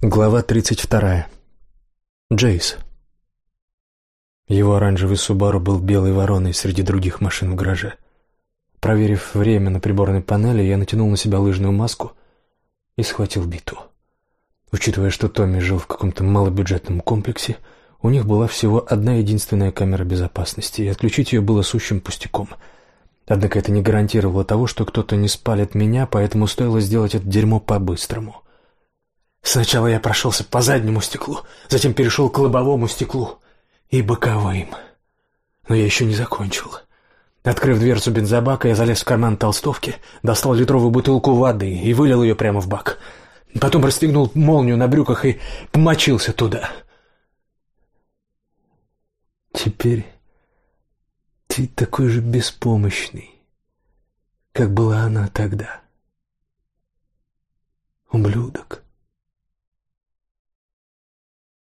Глава 32. Джейс. Его оранжевый Субару был белой вороной среди других машин в гараже. Проверив время на приборной панели, я натянул на себя лыжную маску и схватил биту. Учитывая, что Томми жил в каком-то малобюджетном комплексе, у них была всего одна единственная камера безопасности, и отключить ее было сущим пустяком. Однако это не гарантировало того, что кто-то не спалит меня, поэтому стоило сделать это дерьмо по-быстрому — Сначала я прошелся по заднему стеклу, затем перешел к лобовому стеклу и боковым. Но я еще не закончил. Открыв дверцу бензобака, я залез в карман толстовки, достал литровую бутылку воды и вылил ее прямо в бак. Потом расстегнул молнию на брюках и помочился туда. Теперь ты такой же беспомощный, как была она тогда. Ублюдок.